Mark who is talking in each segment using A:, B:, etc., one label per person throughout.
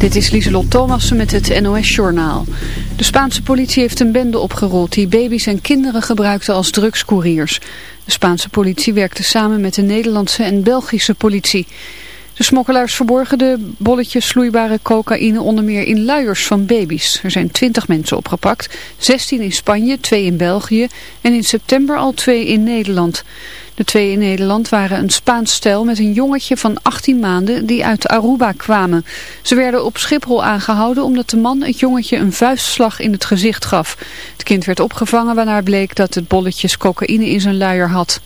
A: Dit is Lieselot Thomassen met het NOS-journaal. De Spaanse politie heeft een bende opgerold die baby's en kinderen gebruikte als drugscouriers. De Spaanse politie werkte samen met de Nederlandse en Belgische politie. De smokkelaars verborgen de bolletjes vloeibare cocaïne onder meer in luiers van baby's. Er zijn 20 mensen opgepakt, 16 in Spanje, 2 in België en in september al 2 in Nederland. De twee in Nederland waren een Spaans stel met een jongetje van 18 maanden die uit Aruba kwamen. Ze werden op Schiphol aangehouden omdat de man het jongetje een vuistslag in het gezicht gaf. Het kind werd opgevangen waarna bleek dat het bolletjes cocaïne in zijn luier had.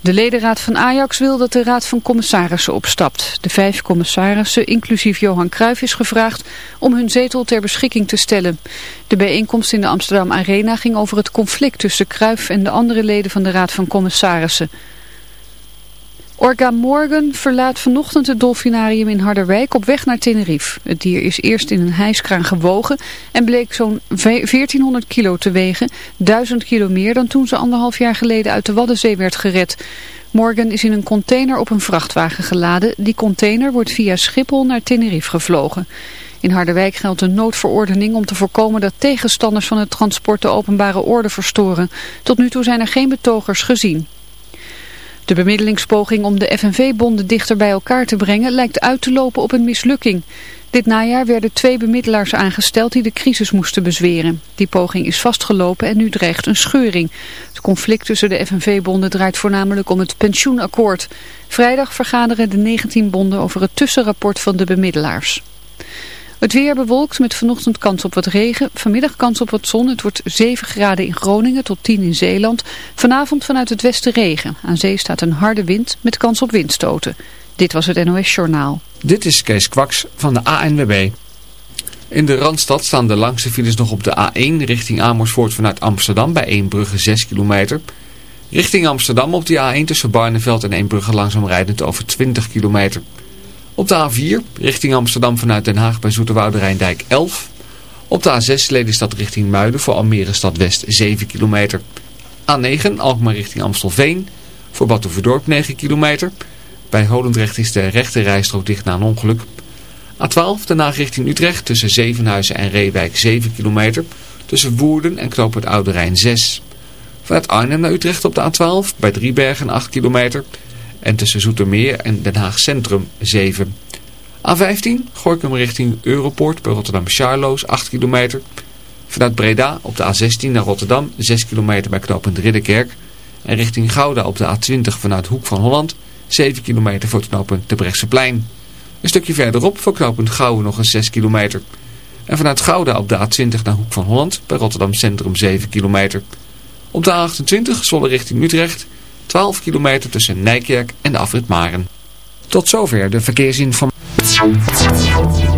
A: De ledenraad van Ajax wil dat de raad van commissarissen opstapt. De vijf commissarissen, inclusief Johan Cruijff, is gevraagd om hun zetel ter beschikking te stellen. De bijeenkomst in de Amsterdam Arena ging over het conflict tussen Cruijff en de andere leden van de raad van commissarissen. Orga Morgan verlaat vanochtend het dolfinarium in Harderwijk op weg naar Tenerife. Het dier is eerst in een hijskraan gewogen en bleek zo'n 1400 kilo te wegen, 1000 kilo meer dan toen ze anderhalf jaar geleden uit de Waddenzee werd gered. Morgan is in een container op een vrachtwagen geladen. Die container wordt via Schiphol naar Tenerife gevlogen. In Harderwijk geldt een noodverordening om te voorkomen dat tegenstanders van het transport de openbare orde verstoren. Tot nu toe zijn er geen betogers gezien. De bemiddelingspoging om de FNV-bonden dichter bij elkaar te brengen lijkt uit te lopen op een mislukking. Dit najaar werden twee bemiddelaars aangesteld die de crisis moesten bezweren. Die poging is vastgelopen en nu dreigt een scheuring. Het conflict tussen de FNV-bonden draait voornamelijk om het pensioenakkoord. Vrijdag vergaderen de 19 bonden over het tussenrapport van de bemiddelaars. Het weer bewolkt met vanochtend kans op wat regen. Vanmiddag kans op wat zon. Het wordt 7 graden in Groningen tot 10 in Zeeland. Vanavond vanuit het westen regen. Aan zee staat een harde wind met kans op windstoten. Dit was het NOS Journaal.
B: Dit is Kees Kwaks van de ANWB. In de Randstad staan de langste files nog op de A1 richting Amersfoort vanuit Amsterdam bij Eembrugge 6 kilometer. Richting Amsterdam op die A1 tussen Barneveld en Eembrugge langzaam rijdend over 20 kilometer. Op de A4 richting Amsterdam vanuit Den Haag bij Zoeterwoude Rijndijk 11. Op de A6 Lelystad richting Muiden voor Almere Stad West 7 kilometer. A9 Alkmaar richting Amstelveen voor Batuverdorp 9 kilometer. Bij Holendrecht is de rechte rijstrook dicht na een ongeluk. A12 Den Haag richting Utrecht tussen Zevenhuizen en Reewijk 7 kilometer. Tussen Woerden en Knoop het Oude Rijn 6. Vanuit Arnhem naar Utrecht op de A12 bij Driebergen 8 kilometer. En tussen Zoetermeer en Den Haag Centrum 7. A15, Gorkum richting Europoort bij Rotterdam-Charloes 8 kilometer. Vanuit Breda op de A16 naar Rotterdam 6 kilometer bij knooppunt Ridderkerk. En richting Gouda op de A20 vanuit Hoek van Holland 7 kilometer voor het de Plein. Een stukje verderop voor knooppunt Gouwen nog eens 6 kilometer. En vanuit Gouda op de A20 naar Hoek van Holland bij Rotterdam Centrum 7 kilometer. Op de A28 Zwolle richting Utrecht 12 kilometer tussen Nijkerk en de afrit Maren. Tot zover de verkeersinformatie.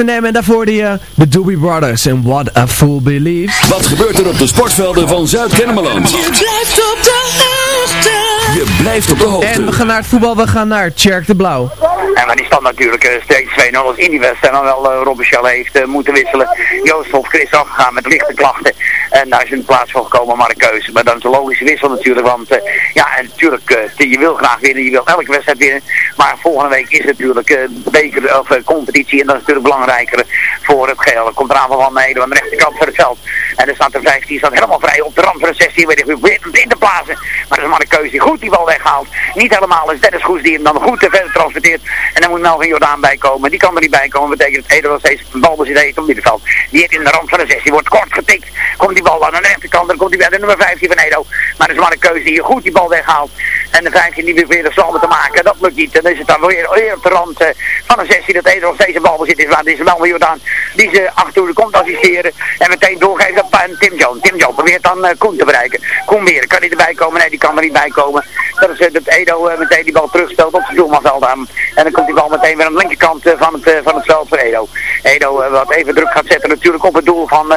C: S&M en daarvoor die, uh, de Doobie Brothers en What a Fool Believes.
D: Wat gebeurt er op de sportvelden van Zuid-Kennemerland?
E: Je blijft op de hoogte.
D: Je blijft op de hoogte.
C: En we gaan naar het voetbal, we gaan naar Tjerk de Blauw.
F: En maar die stand natuurlijk uh, steeds 2-0 als in die wedstrijd dan wel uh, heeft uh, moeten wisselen. Joost of Chris afgegaan met lichte klachten. En daar is in plaats van gekomen maar een keuze. Maar dan is een logische wissel natuurlijk. Want ja, en natuurlijk, je wil graag winnen. Je wil elke wedstrijd winnen. Maar volgende week is natuurlijk beker of competitie. En dat is natuurlijk belangrijker voor het geheel. Er komt er aanval van Nederland aan de rechterkant van het veld. En er staat er 15, staat helemaal vrij op de rand van de 16. Weet ik weer in te plaatsen. Maar dat is maar keuze die goed die bal weghaalt. Niet helemaal is Dennis Goes die hem dan goed te verder transporteert. En dan moet Melvin Jordaan bij komen. Die kan er niet bij komen. betekent het Eder nog steeds een balbezit heeft op middenveld. Die heeft in de rand van de 16. Wordt kort getikt. Komt die bal aan de rechterkant. Dan komt hij bij de nummer 15 van Edo. Maar dat is maar een keuze die je goed die bal weghaalt. En de 15 die weer de salmen te maken. Dat lukt niet. Dan is het dan weer, weer op de rand uh, van de 16 dat Eder nog steeds een balbezit is. Maar dit is Melvin Jordaan die ze achter komt assisteren. En meteen doorgeeft aan Tim Jones. Tim Jones probeert dan uh, Koen te bereiken. Koen weer. Kan hij erbij komen? Nee, die kan er niet bij komen. Dat is uh, dat Edo meteen die bal terugstelt op zijn doelmanveld aan. En dan komt die bal meteen weer aan de linkerkant uh, van, het, uh, van het veld voor Edo. Edo uh, wat even druk gaat zetten natuurlijk op het doel van,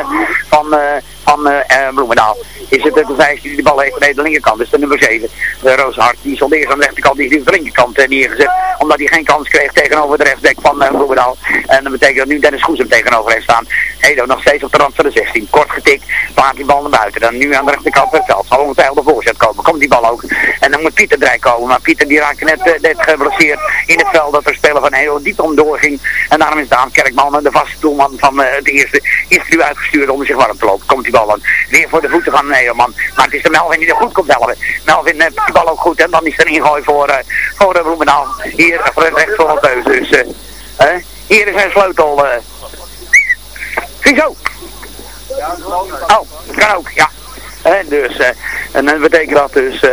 F: van, van Bloemendaal. Is het de 15 die de bal heeft aan de linkerkant, dus de nummer 7. De Rooshart, die zal eerst aan de rechterkant, die is op de linkerkant neergezet. Omdat hij geen kans kreeg tegenover de rechtsback van Bloemendaal. En dat betekent dat nu Dennis Goes hem tegenover heeft staan. Edo nog steeds op de rand van de 16. Kort getikt, plaat die bal naar buiten. Dan nu aan de rechterkant van het veld. Zal ongetwijfeld de voorzet komen. Komt die bal ook. En dan moet Pieter erbij komen. Maar Pieter die raakt net, net geblesseerd in het veld dat er spelen van heel diep om doorging. En daarom is Daan Kerkman, de vaste doelman van uh, het eerste, is nu uitgestuurd om zich warm te lopen. Komt die bal dan weer voor de voeten van Nederman. Maar het is de Melvin die er goed komt helpen. Melvin heeft uh, die bal ook goed en dan is er ingooi voor, uh, voor de Bloemendaal. Hier recht voor het Dus uh, hier is een sleutel. Ziezo. Oh, kan ook, ja. Dus, uh, en dat betekent dat dus uh,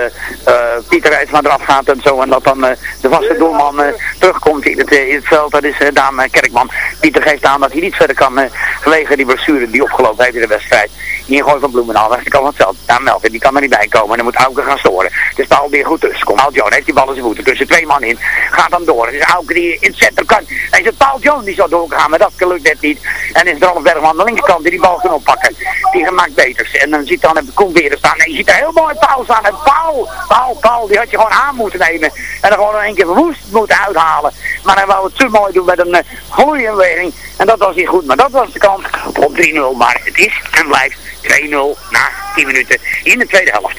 F: uh, Pieter Rijtsma eraf gaat en zo. En dat dan de vaste doelman terugkomt in het, veld. Dat is Daan Kerkman. Pieter geeft aan dat hij niet verder kan vanwege die blessure die opgelopen heeft in de wedstrijd. Ingooi van Bloemendaal, rechterkant van het veld. Daan Melvin, die kan er niet bij komen. En dan moet Auken gaan storen. Dus Paul weer goed tussen. Komt Paul John heeft die bal in zijn voeten. Tussen twee man in. Gaat dan door. Dus Auken die in het centrum kan. En is het Paul die zou doorgaan. Maar dat lukt net niet. En is Rolf Bergman aan de linkerkant die die bal kan oppakken. Die gemaakt beters. En dan ziet dan komt weer staan. En je ziet er heel mooi Paul staan. En Paul, Paul, Paul, die had je gewoon aan moeten nemen. En dan gewoon in één keer verwoest moeten uithalen. Maar hij wou het te mooi doen met een uh, goede beweging. En dat was niet goed. Maar dat was de kans op 3-0. Maar het is en blijft 2-0 na 10 minuten in de tweede helft.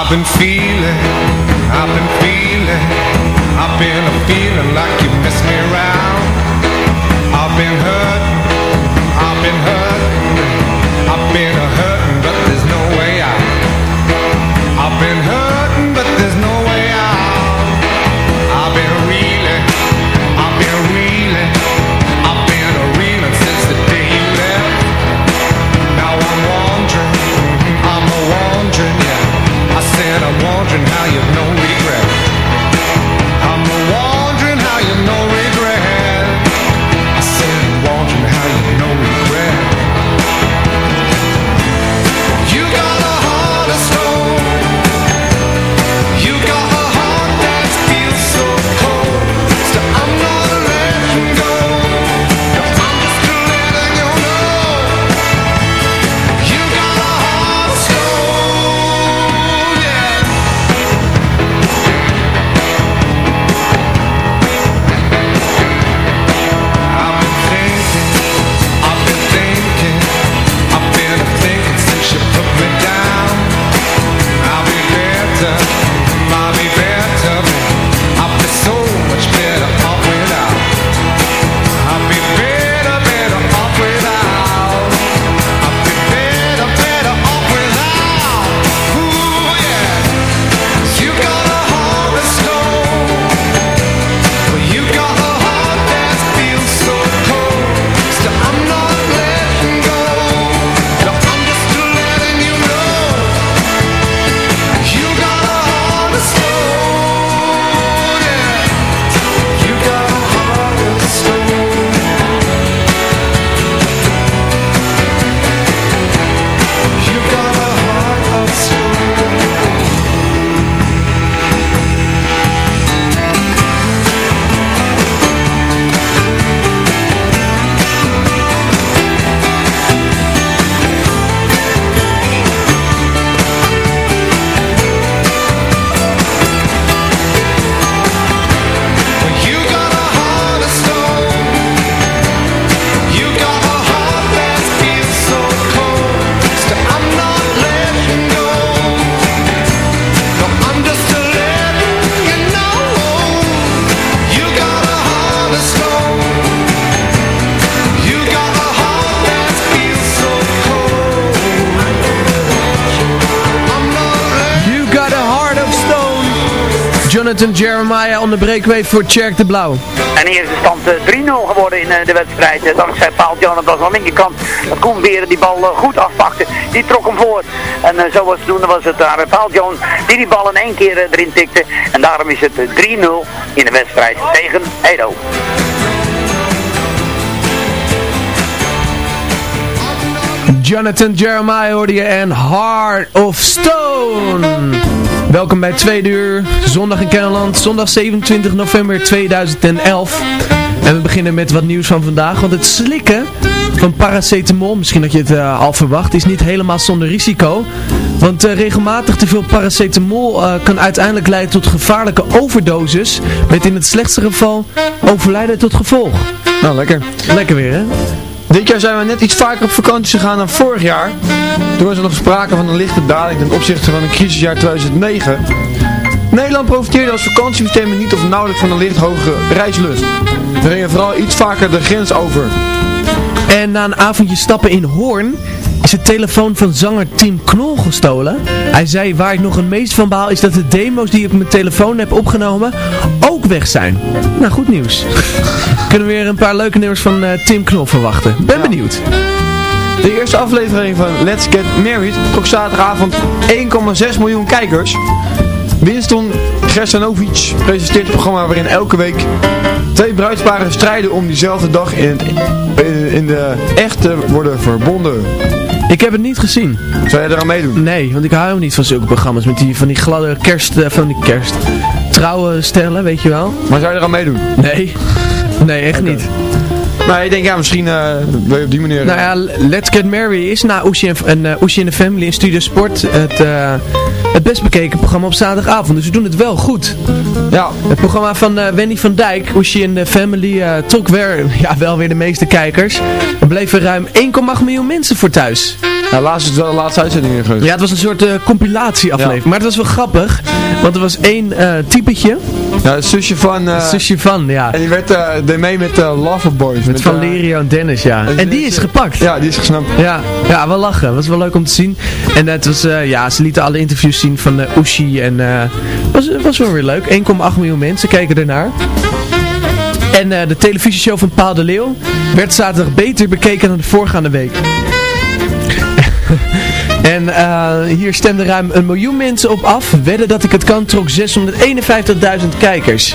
G: I've been feeling, I've been feeling, I've been feeling like you me around. I'm wondering how you've been hurtin', I've been a hurtin', but there's no
C: De breakway voor Tjerk de Blauw.
F: En hier is de stand eh, 3-0 geworden in eh, de wedstrijd. Eh, dankzij Paul Jonathan aan de linkerkant. Dat Koen Beren die bal eh, goed afpakte. Die trok hem voor. En eh, zo was doen was het daar Paul John die die bal in één keer eh, erin tikte. En daarom is het eh, 3-0 in de wedstrijd tegen Edo.
C: Jonathan Jeremiah hoorde je en Heart of Stone. Welkom bij Tweede Uur, zondag in Kennemerland, zondag 27 november 2011. En we beginnen met wat nieuws van vandaag, want het slikken van paracetamol, misschien dat je het eh, al verwacht, is niet helemaal zonder risico. Want eh, regelmatig te veel paracetamol eh, kan uiteindelijk leiden tot gevaarlijke overdoses, met in het slechtste geval overlijden tot gevolg.
H: Nou, lekker.
C: Lekker weer hè?
H: Dit jaar zijn we net iets vaker op vakantie gegaan dan vorig jaar. Toen was er nog sprake van een lichte daling ten opzichte van een crisisjaar 2009. Nederland profiteerde als vakantiebestemming niet of nauwelijks van een licht hogere reislust. We gingen vooral iets vaker de grens over.
C: En na een avondje stappen in Hoorn is de telefoon van zanger Tim Knol gestolen. Hij zei waar ik nog het meest van baal is dat de demo's die ik op mijn telefoon heb opgenomen ook weg zijn. Nou, goed nieuws. Kunnen we weer een paar leuke nummers van eh, Tim Knol verwachten. Ben benieuwd.
H: De eerste aflevering van Let's Get Married trok zaterdagavond 1,6 miljoen kijkers. Winston Gersanovic presenteert het programma waarin elke week twee bruidsparen strijden om diezelfde dag in, het, in, in de echte worden verbonden.
C: Ik heb het niet gezien.
H: Zou jij eraan meedoen?
C: Nee, want ik hou niet van zulke programma's met die, van die gladde kerst, eh, van die kerst, trouwe stellen, weet je wel.
H: Maar zou je eraan meedoen?
C: Nee, nee echt niet.
H: Maar ik denk ja, misschien eh, wil je op die manier...
C: Nou ja, Let's Get Married is na Oeshi en, en, uh, de Family in Studio Sport het, uh, het best bekeken programma op zaterdagavond. Dus we doen het wel goed.
H: Ja.
C: Het programma van uh, Wendy van Dijk, Oeshi en de Family, trok weer, ja, wel weer de meeste kijkers. Er bleven ruim 1,8 miljoen mensen voor thuis.
H: Ja, laatst is het wel de laatste uitzending geweest.
C: Ja, het was een soort compilatieaflevering. Ja. Maar het was wel grappig, want er was één typetje.
H: Ja, het zusje van...
C: het zusje van, ja.
H: En die werd, deed mee met uh, Loverboys.
C: Met, met Valerio en Dennis, ja. En, en die is gepakt.
H: Ja, die is gesnapt.
C: Ja, ja wel lachen. was wel leuk om te zien. En het was, uh, ja, ze lieten alle interviews zien van uh, Ushi. En het was, was wel weer leuk. 1,8 miljoen mensen keken ernaar. En de televisieshow van Paal de Leeuw werd zaterdag beter bekeken dan de voorgaande week. En uh, hier stemden ruim een miljoen mensen op af. Wedden dat ik het kan trok 651.000 kijkers.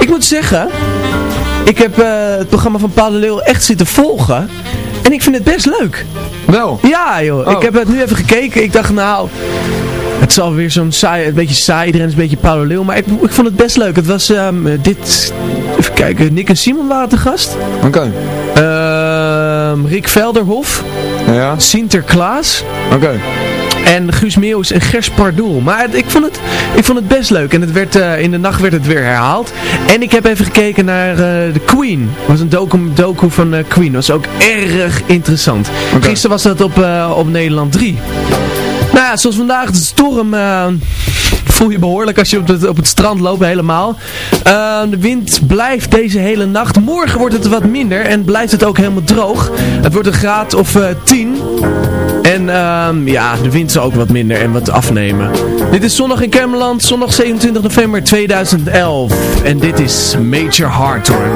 C: Ik moet zeggen, ik heb uh, het programma van Paul de Leeuw echt zitten volgen. En ik vind het best leuk.
H: Wel?
C: Ja joh, oh. ik heb het nu even gekeken. Ik dacht nou, het zal weer zo'n saai, een beetje saai. Iedereen is een beetje Leeuw. Maar ik, ik vond het best leuk. Het was um, dit, even kijken, Nick en Simon waren te gast.
H: Oké.
C: Okay. Uh, Rick Velderhof.
H: Ja.
C: Sinterklaas.
H: Oké. Okay.
C: En Guus Meeuwis en Gers Pardoel. Maar ik, vond het, ik vond het best leuk. En het werd, uh, in de nacht werd het weer herhaald. En ik heb even gekeken naar uh, The Queen. Het was een docu, docu van uh, Queen. Dat was ook erg interessant. Okay. Gisteren was dat op, op Nederland 3. Ja, zoals vandaag de storm voel je behoorlijk als je op het, op het strand loopt helemaal. Uh, de wind blijft deze hele nacht. Morgen wordt het wat minder en blijft het ook helemaal droog. Het wordt een graad of uh, 10. En uh, ja, de wind zal ook wat minder en wat afnemen. Dit is zondag in Kermeland, zondag 27 november 2011. En dit is Major Hardtorn.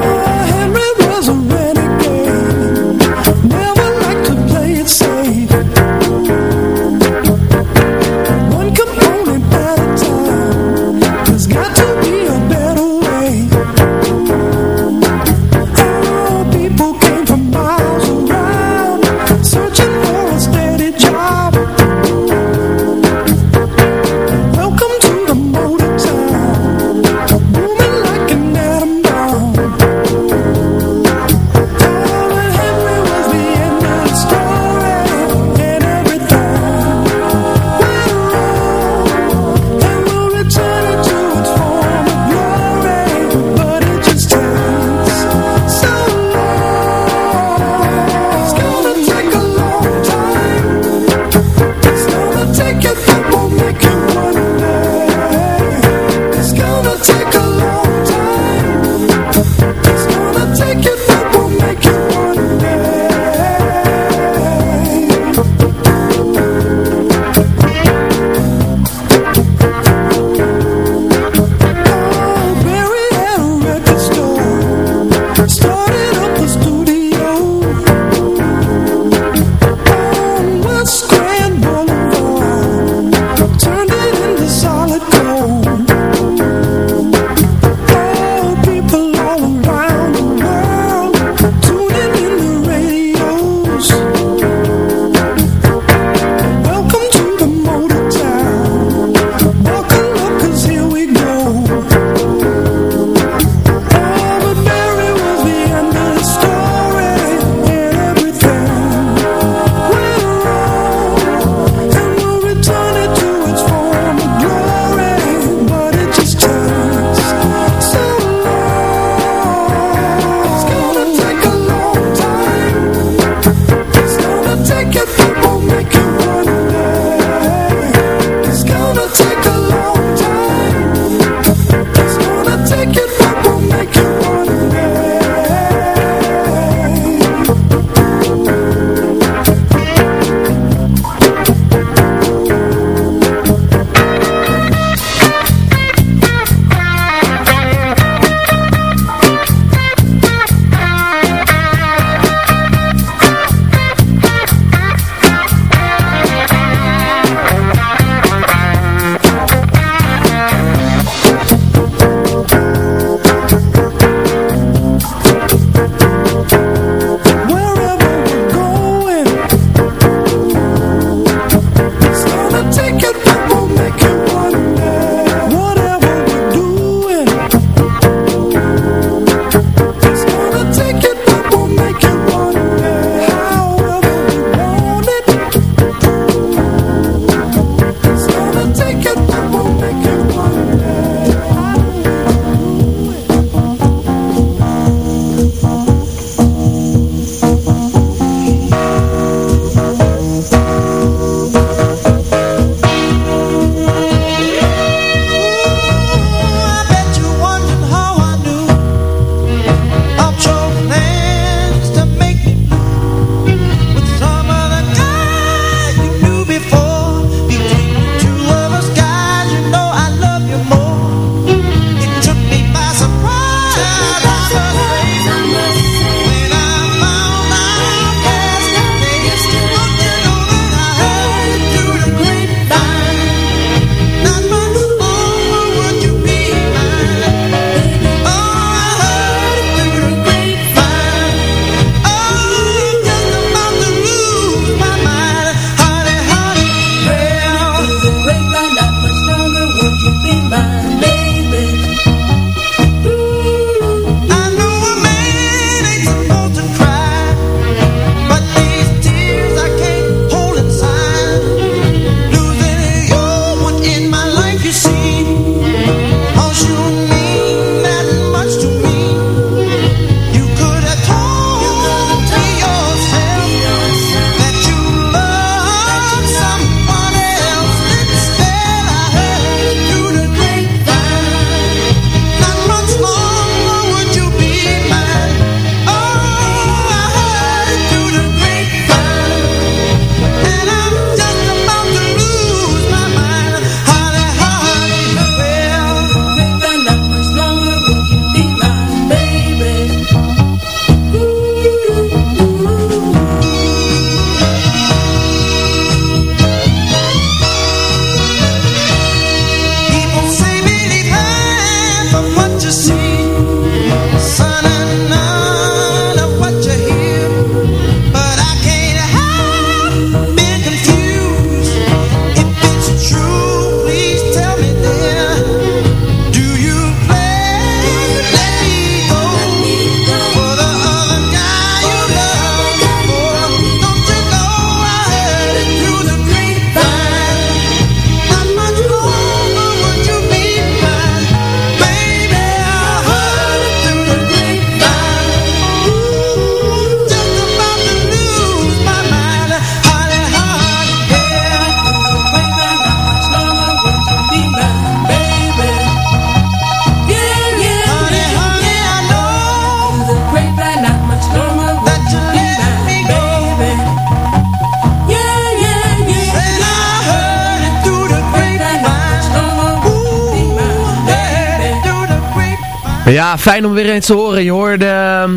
I: Fijn om weer eens te horen. Je hoorde ehm,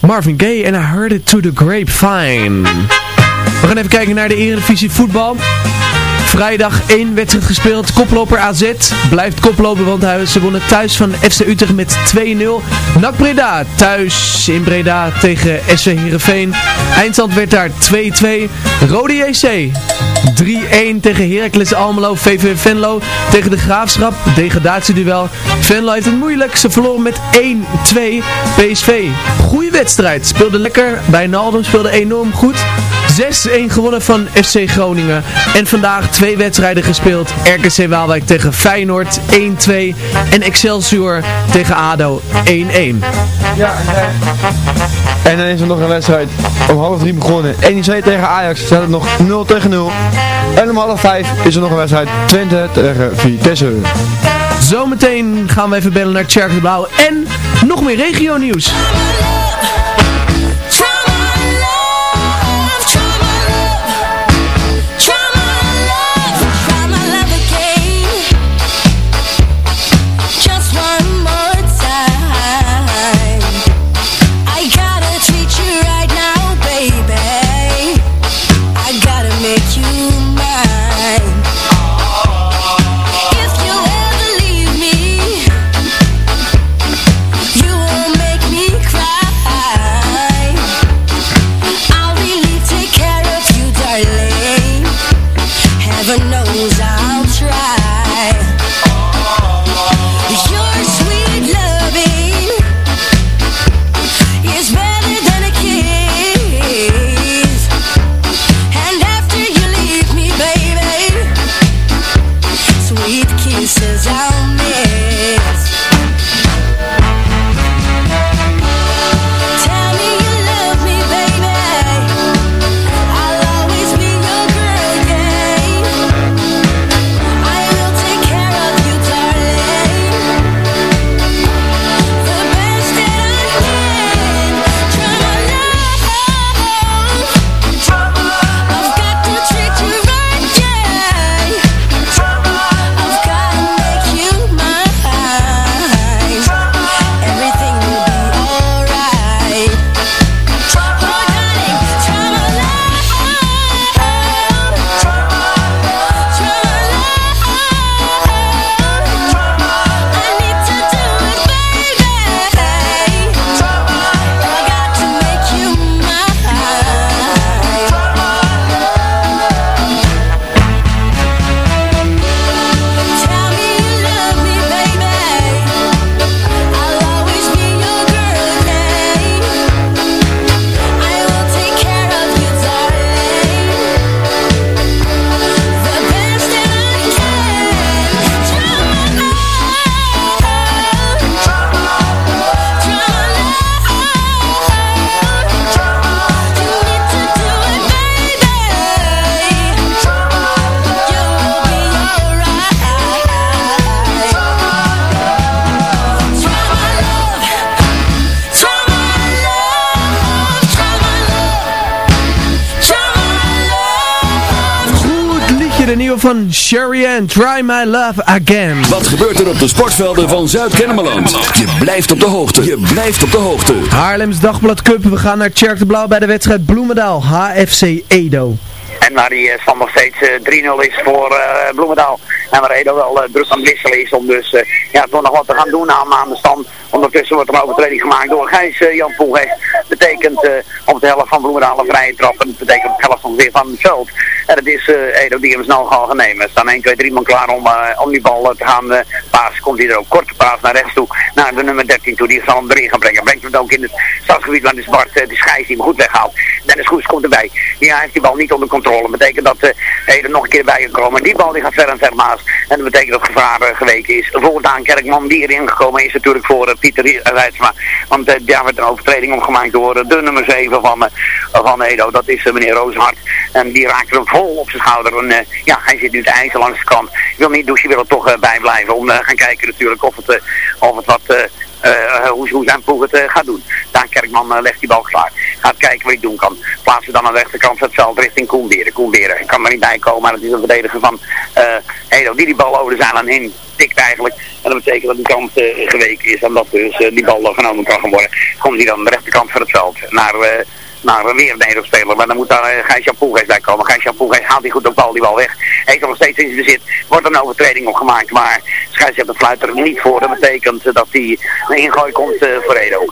I: Marvin Gaye en I Heard It To The Grapevine. We gaan even kijken naar de Eredivisie voetbal. Vrijdag één wedstrijd gespeeld. Koploper AZ blijft koplopen, want ze wonnen thuis van FC Utrecht met 2-0. NAC Breda thuis in Breda tegen SC Heerenveen. Eindstand werd daar 2-2. Rode JC 3-1 tegen Heracles Almelo. VV Venlo tegen de Graafschap. Degradatieduel. Venlo heeft het moeilijk. Ze verloren met 1-2. PSV. Goeie wedstrijd. Speelde lekker. Bij Naldum speelde enorm goed. 6-1 gewonnen van FC Groningen. En vandaag twee wedstrijden gespeeld. RKC Waalwijk tegen Feyenoord 1-2. En Excelsior tegen ADO 1-1.
H: Ja, en dan is er nog een wedstrijd om half drie begonnen. NEC tegen Ajax staat het nog 0 tegen 0. En om half vijf is er nog een wedstrijd Twente tegen Vitesse.
I: Zometeen gaan we even bellen naar Tjerk de. En nog meer regio nieuws. Ann. Try My Love Again.
D: Wat gebeurt er op de sportvelden van Zuid-Kennemerland? Je blijft op de hoogte. Je blijft op de hoogte.
I: Haarlems Dagblad Cup. We gaan naar Tjerk de Blauw bij de wedstrijd Bloemendaal. HFC Edo.
F: En waar die eh, stand nog steeds eh, 3-0 is voor eh, Bloemendaal. En waar Edo wel eh, druk aan het wisselen is om dus eh, ja, toch nog wat te gaan doen aan, aan de stand. Ondertussen wordt er een overtreding gemaakt door Gijs eh, Jan Poelgeest. Betekent eh, op de helft van Bloemendaal een vrije trap. En dat betekent op de helft weer van het veld. En het is eh, Edo die hem snel gaan nemen. Er staan 1, 2, 3 man klaar om, eh, om die bal eh, te gaan paas. Komt hij er ook korte paas naar rechts toe. Naar de nummer 13 toe. Die zal hem erin gaan brengen. Brengt hem ook in het stadsgebied waar de eh, de schijs die hem goed weghaalt. Dennis Goes komt erbij. Die heeft die bal niet onder controle. betekent dat Edo nog een keer bij kan komen. Die bal die gaat ver en ver maas. En dat betekent dat gevaar geweken is. Voor Daan Kerkman die erin gekomen is natuurlijk voor Pieter Rijtsma. Want daar werd een overtreding omgemaakt door eh, de nummer 7 van, eh, van Edo. Dat is eh, meneer Rooshart. En die raakte hem vol op zijn schouder. En eh, ja, hij zit nu te ijzer langs de kant. Ik wil niet douchen, wil er toch eh, bij blijven. Om gaan kijken natuurlijk of het, of het wat... eh, hoe, hoe zijn ploeg het gaat doen. Daan Kerkman legt die bal klaar. Gaat kijken wat hij doen kan. Plaatsen dan aan de rechterkant van het richting Koenberen. Koenberen kan er niet bij komen, maar dat is een verdediger van Edo die die bal over de zijlijn heen tikt eigenlijk. En dat betekent dat die kant eh, geweken is en dat dus eh, die bal genomen kan worden. Komt hij dan aan de rechterkant van het veld naar... eh, naar weer een Nederlands speler, maar dan moet daar uh, Gijs-Jan bij komen. Gijs-Jan Poelgeest haalt die goed op bal, die bal weg. Heeft er nog steeds in bezit. Wordt een overtreding op gemaakt, maar scheidsrechter fluit er niet voor. Dat betekent dat hij een ingooi komt voor Edo.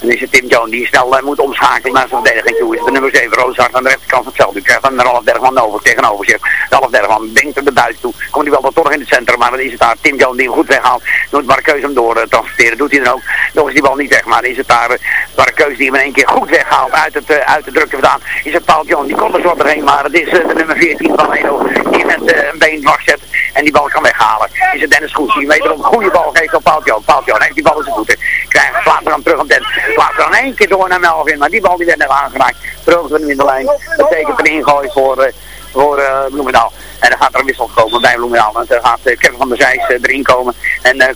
F: Dan is het Tim Jones die snel eh, moet omschakelen naar zijn verdediging toe. Is de nummer 7, Roosart aan de rechterkant van het veld. U krijgt dan half Bergman over tegenover zich. De half Bergman denkt er de buiten toe. Komt hij wel wat toch in het centrum, maar dan is het daar Tim Jones die hem goed weghaalt. Doet Markeus hem door eh, transporteren. Doet hij dan ook. Nog is die bal niet weg, maar dan is het daar uh, Markeus die hem in één keer goed weghaalt uit, het, eh, uit de drukte vandaan. Is het Paul Jones. Die komt er zo doorheen, maar het is eh, de nummer 14 van Edo die met eh, een been dwars zet en die bal kan weghalen. Is het Dennis Goes die wederom een goede bal geeft op Paul Jones. Paul Jones heeft die bal in zijn voeten. Krijgt, hem terug op Dennis. Plaatst er dan één keer door naar Melvin, maar die bal die werd net aangeraakt. Hem in de lijn. Dat betekent een ingooi voor, eh, voor uh, Bloemendaal. En dan gaat er een wissel komen bij Bloemendaal. En dan gaat uh, Kevin van der Zijs erin komen. En uh,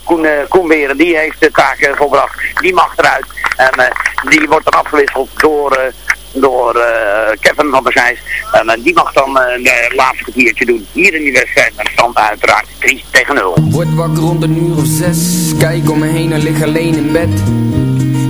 F: Koen, die heeft de taak volbracht. Die mag eruit. En die wordt dan afgewisseld door, door Kevin van der Zijs. En die mag dan de laatste kwartiertje doen. Hier in die wedstrijd met stand uiteraard 3 tegen 0.
J: Word wakker rond een uur of zes. Kijk om me heen en lig alleen in bed.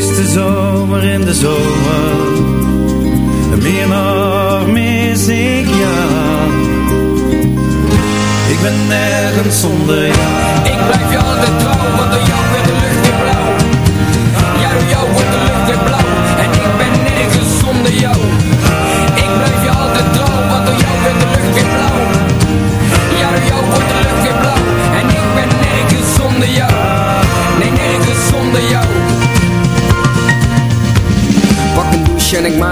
E: Mis de zomer in de zomer. Meer nog mis ik jou. Ik ben nergens zonder jou.
J: Ik blijf je altijd trouw, want jou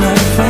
I: my
K: friend.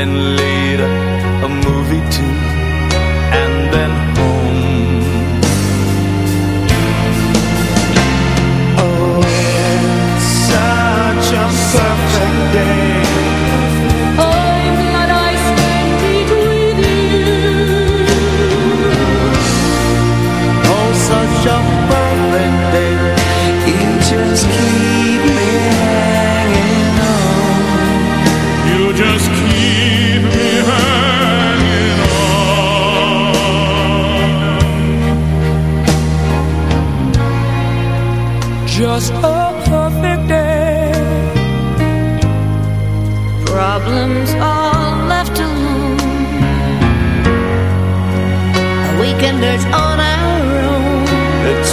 E: Then later a movie too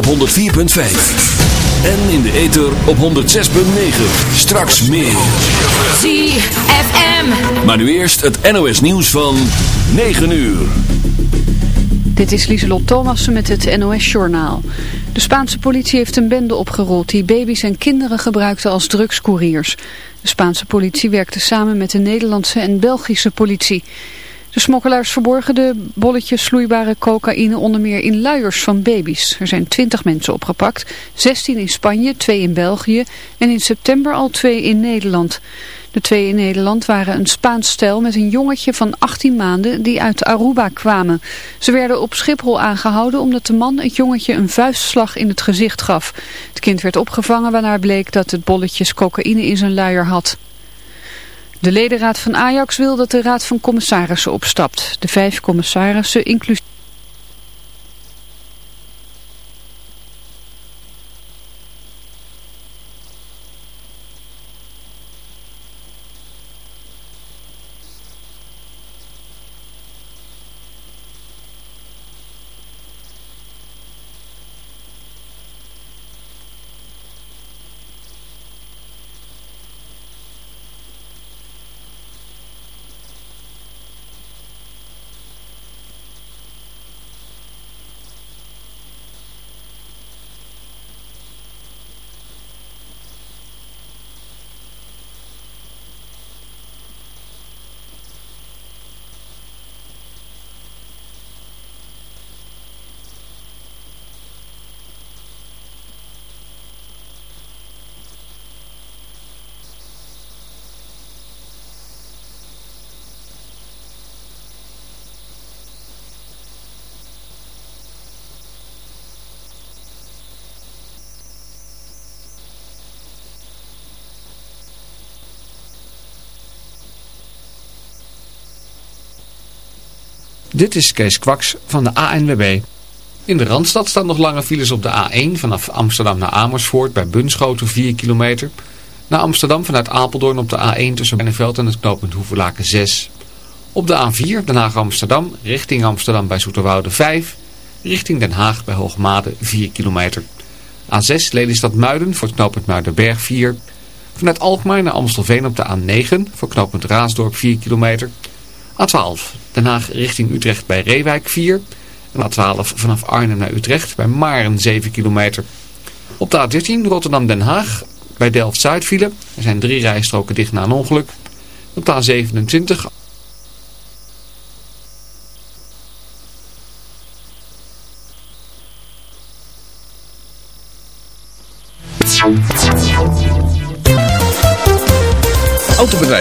D: op 104.5. En in de ether op 106.9. Straks meer.
L: ZFM.
D: Maar nu eerst het NOS nieuws van 9 uur.
A: Dit is Lieselot Thomassen met het NOS-journaal. De Spaanse politie heeft een bende opgerold die baby's en kinderen gebruikte als drugscouriers. De Spaanse politie werkte samen met de Nederlandse en Belgische politie. De smokkelaars verborgen de bolletjes vloeibare cocaïne onder meer in luiers van baby's. Er zijn 20 mensen opgepakt, 16 in Spanje, 2 in België en in september al 2 in Nederland. De twee in Nederland waren een Spaans stel met een jongetje van 18 maanden die uit Aruba kwamen. Ze werden op Schiphol aangehouden omdat de man het jongetje een vuistslag in het gezicht gaf. Het kind werd opgevangen waarna bleek dat het bolletjes cocaïne in zijn luier had. De ledenraad van Ajax wil dat de raad van commissarissen opstapt. De vijf commissarissen, inclusief...
B: Dit is Kees Kwaks van de ANWB. In de Randstad staan nog lange files op de A1 vanaf Amsterdam naar Amersfoort bij Bunschoten 4 kilometer. Naar Amsterdam vanuit Apeldoorn op de A1 tussen Benneveld en het knooppunt Hoevelaken 6. Op de A4 Den Haag Amsterdam richting Amsterdam bij Zoeterwoude 5. Richting Den Haag bij Hoogmade 4 kilometer. A6 Lelystad Muiden voor het knooppunt Muidenberg 4. Vanuit Alkmaar naar Amstelveen op de A9 voor knooppunt Raasdorp 4 kilometer. A12 Den Haag richting Utrecht bij Reewijk 4. En A12 vanaf Arnhem naar Utrecht bij Maren 7 kilometer. Op de A13 Rotterdam-Den Haag bij Delft-Zuid file. Er zijn drie rijstroken dicht na een ongeluk. Op de A27